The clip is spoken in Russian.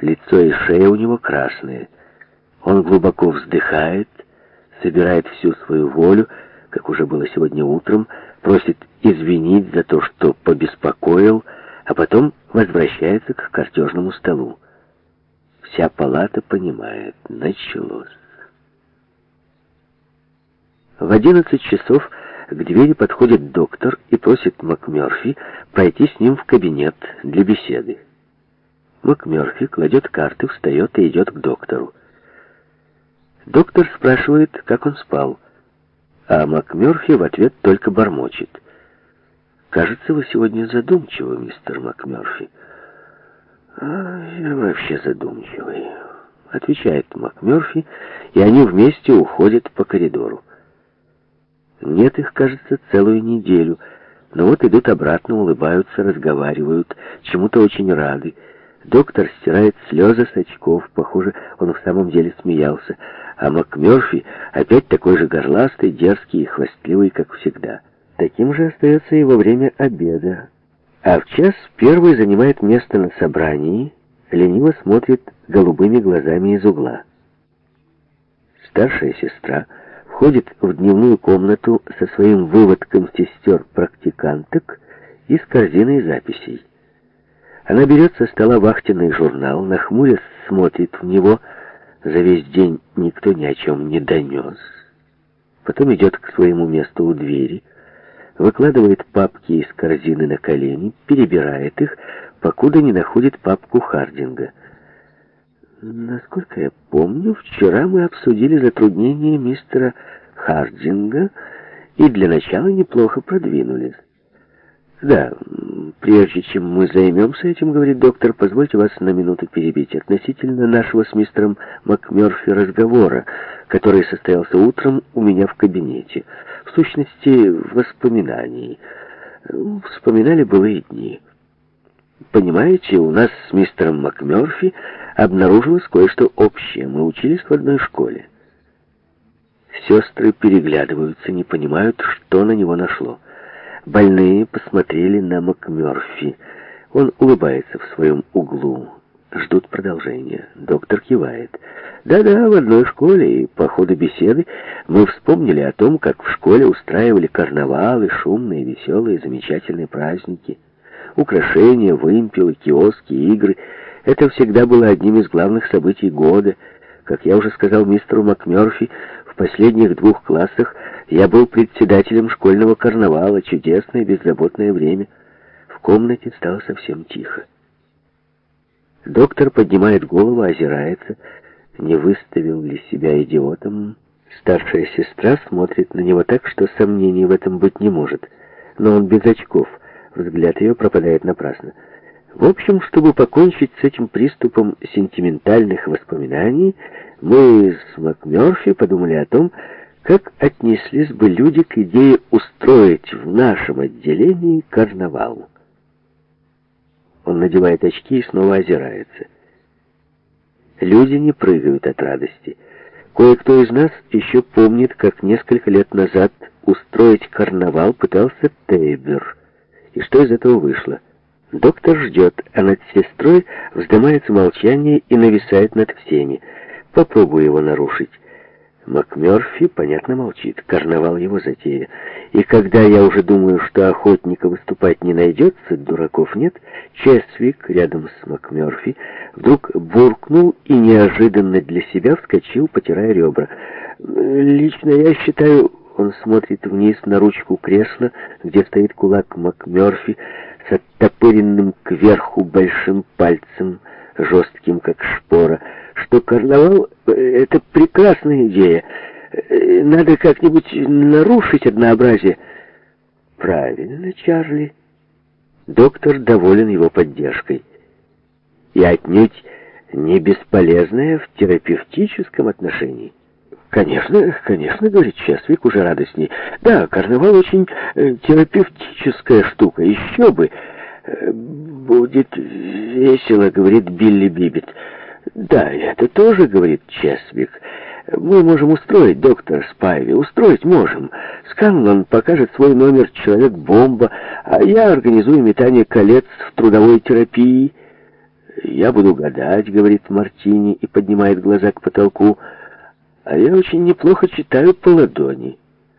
Лицо и шея у него красные. Он глубоко вздыхает, собирает всю свою волю, как уже было сегодня утром, просит извинить за то, что побеспокоил, а потом возвращается к картежному столу. Вся палата понимает, началось. В одиннадцать часов к двери подходит доктор и просит МакМёрфи пройти с ним в кабинет для беседы. МакМёрфи кладет карты, встает и идет к доктору. Доктор спрашивает, как он спал, а МакМёрфи в ответ только бормочет. «Кажется, вы сегодня задумчивы, мистер МакМёрфи». «А, я вообще задумчивый», — отвечает МакМёрфи, и они вместе уходят по коридору. Нет их, кажется, целую неделю, но вот идут обратно, улыбаются, разговаривают, чему-то очень рады. Доктор стирает слезы с очков. Похоже, он в самом деле смеялся. А МакМёрфи опять такой же горластый, дерзкий и хвастливый, как всегда. Таким же остается и во время обеда. А в час первый занимает место на собрании, лениво смотрит голубыми глазами из угла. Старшая сестра входит в дневную комнату со своим выводком сестер-практиканток и с корзиной записей. Она берет со стола вахтенный журнал, нахмурясь смотрит в него. За весь день никто ни о чем не донес. Потом идет к своему месту у двери, выкладывает папки из корзины на колени, перебирает их, покуда не находит папку Хардинга. Насколько я помню, вчера мы обсудили затруднения мистера Хардинга и для начала неплохо продвинулись. Да, Прежде чем мы займемся этим, говорит доктор, позвольте вас на минуту перебить относительно нашего с мистером МакМёрфи разговора, который состоялся утром у меня в кабинете. В сущности, воспоминаний. Вспоминали былые дни. Понимаете, у нас с мистером МакМёрфи обнаружилось кое-что общее. Мы учились в одной школе. Сестры переглядываются, не понимают, что на него нашло. Больные посмотрели на МакМёрфи. Он улыбается в своем углу. Ждут продолжения. Доктор кивает. Да-да, в одной школе и по ходу беседы мы вспомнили о том, как в школе устраивали карнавалы, шумные, веселые, замечательные праздники. Украшения, вымпелы, киоски, игры. Это всегда было одним из главных событий года. Как я уже сказал мистеру МакМёрфи, последних двух классах я был председателем школьного карнавала. Чудесное беззаботное время. В комнате стало совсем тихо. Доктор поднимает голову, озирается. Не выставил ли себя идиотом? Старшая сестра смотрит на него так, что сомнений в этом быть не может. Но он без очков. Взгляд ее пропадает напрасно. В общем, чтобы покончить с этим приступом сентиментальных воспоминаний, мы с МакМёрфи подумали о том, как отнеслись бы люди к идее устроить в нашем отделении карнавал. Он надевает очки и снова озирается. Люди не прыгают от радости. Кое-кто из нас еще помнит, как несколько лет назад устроить карнавал пытался Тейбер. И что из этого вышло? Доктор ждет, а над сестрой вздымается молчание и нависает над всеми — Попробую его нарушить. МакМёрфи, понятно, молчит. Карнавал его затея. И когда я уже думаю, что охотника выступать не найдется, дураков нет, Чесвик рядом с МакМёрфи вдруг буркнул и неожиданно для себя вскочил, потирая ребра. Лично я считаю... Он смотрит вниз на ручку кресла, где стоит кулак МакМёрфи с оттопыренным кверху большим пальцем, жестким, как шпора, что карнавал — это прекрасная идея. Надо как-нибудь нарушить однообразие. Правильно, Чарли. Доктор доволен его поддержкой. И отнюдь не бесполезная в терапевтическом отношении. «Конечно, конечно», — говорит Чесвик уже радостней. «Да, карнавал очень э, терапевтическая штука, еще бы». Э, «Будет весело», — говорит Билли Биббит. «Да, это тоже, — говорит Чесвик, — мы можем устроить, доктор Спайви, устроить можем. Сканлон покажет свой номер «Человек-бомба», а я организую метание колец в трудовой терапии». «Я буду гадать», — говорит Мартини и поднимает глаза к потолку, — «а я очень неплохо читаю по ладони».